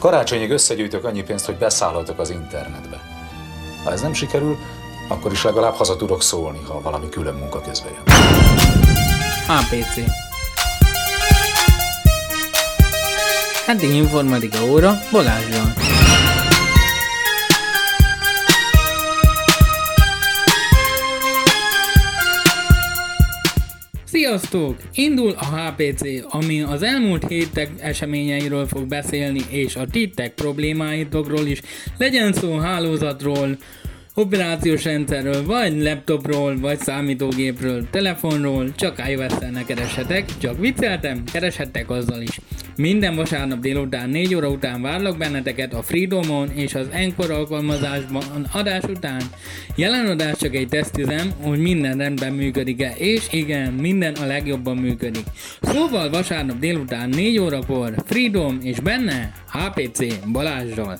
Karácsonyig összegyűjtök annyi pénzt, hogy beszállhatok az internetbe. Ha ez nem sikerül, akkor is legalább haza tudok szólni, ha valami külön munka közbe jön. HPC Heti informatika óra Balázsral. Sziasztok! Indul a HPC, ami az elmúlt hétek eseményeiről fog beszélni, és a titek problémáitokról is, legyen szó hálózatról, operációs rendszerről, vagy laptopról, vagy számítógépről, telefonról, csak ne kereshetek, csak vicceltem, kereshettek azzal is. Minden vasárnap délután 4 óra után várlak benneteket a Freedomon és az Encore alkalmazásban adás után. Jelen adás csak egy tesztüzem, hogy minden rendben működik-e, és igen, minden a legjobban működik. Szóval vasárnap délután 4 órakor Freedom és benne HPC Balázsral.